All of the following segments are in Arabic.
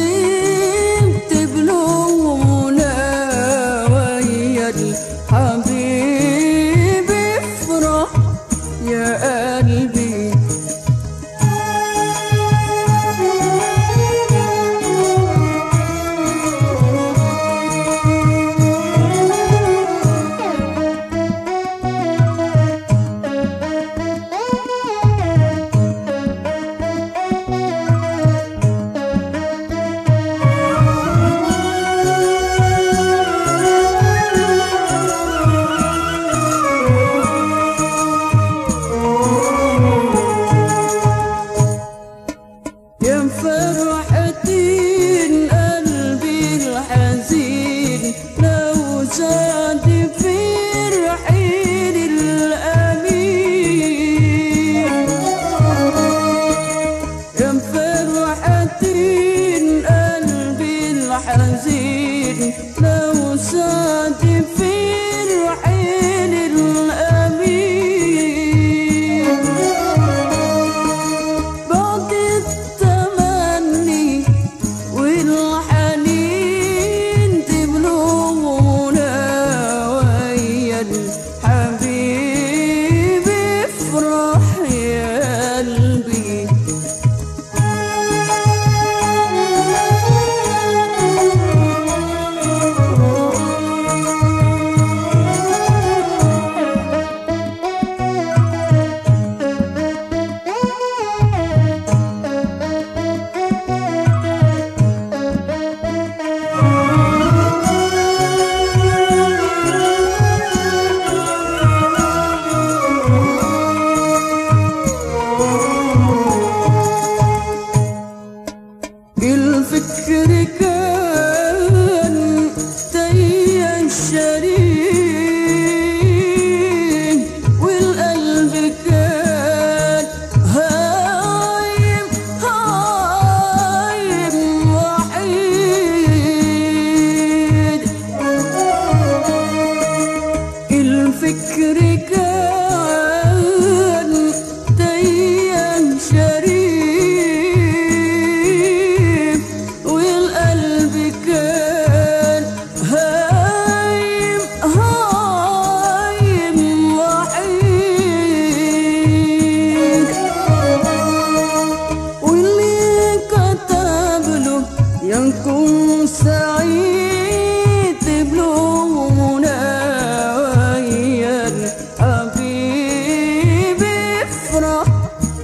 see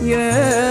Yeah.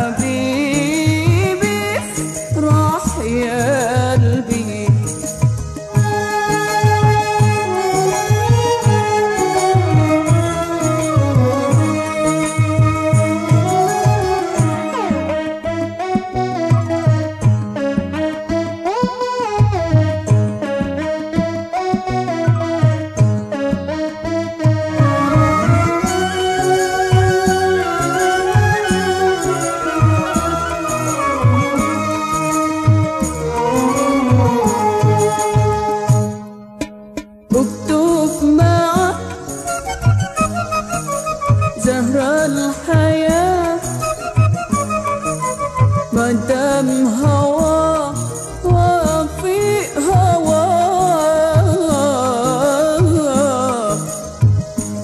कभी زهرة الحياة ما دام هوا وفي هوا.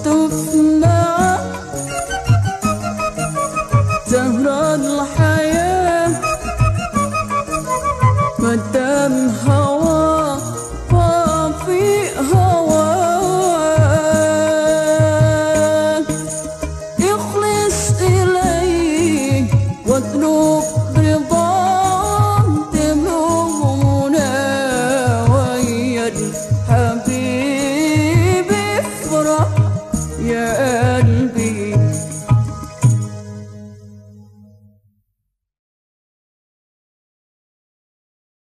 تفنى زهرة الحياة. ما دام هوا وفي هوا. you.